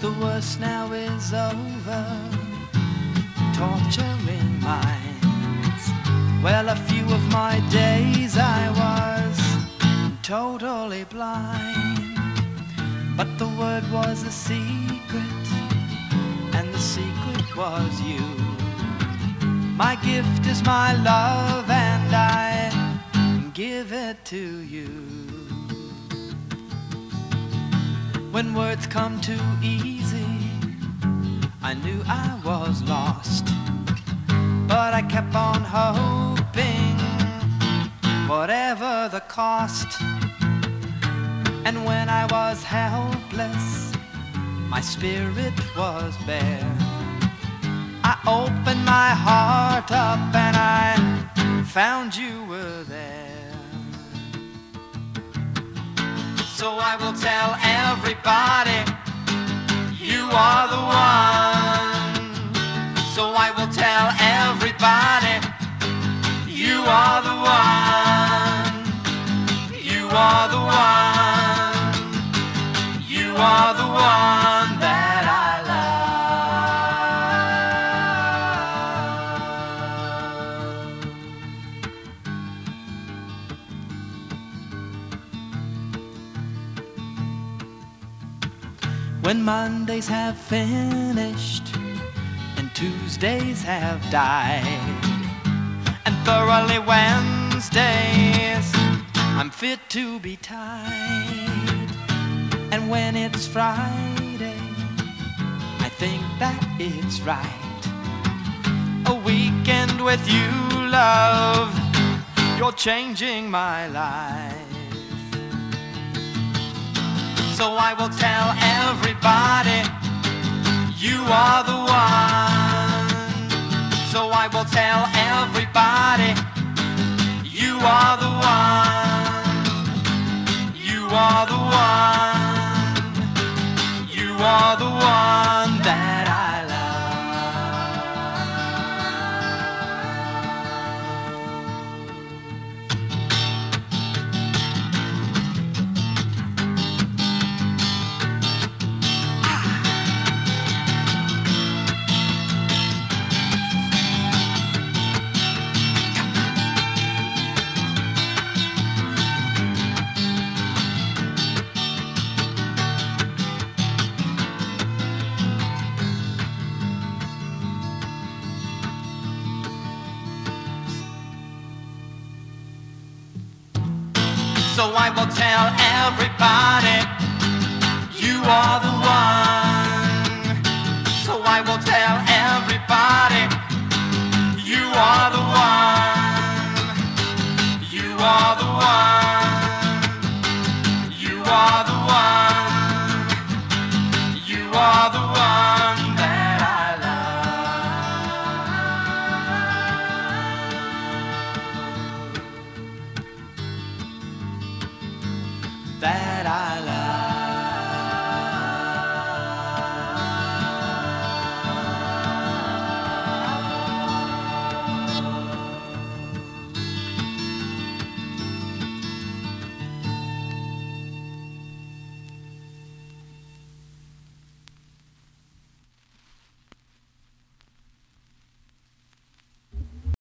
The worst now is over, torturing minds. Well, a few of my days I was totally blind. But the word was a secret, and the secret was you. My gift is my love, and I give it to you. When words come too easy, I knew I was lost. But I kept on hoping, whatever the cost. And when I was helpless, my spirit was bare. I opened my heart up and I found you were there. So I will tell everybody you are the one. So I will tell everybody you are the one. You are the one. When Mondays have finished and Tuesdays have died, and thoroughly Wednesdays, I'm fit to be tied. And when it's Friday, I think that it's right. A weekend with you, love, you're changing my life. So I will tell everybody you are the one. So I will tell everybody you are the one. You are the one. You are the one So I will tell everybody you are the one. So I will tell everybody you are the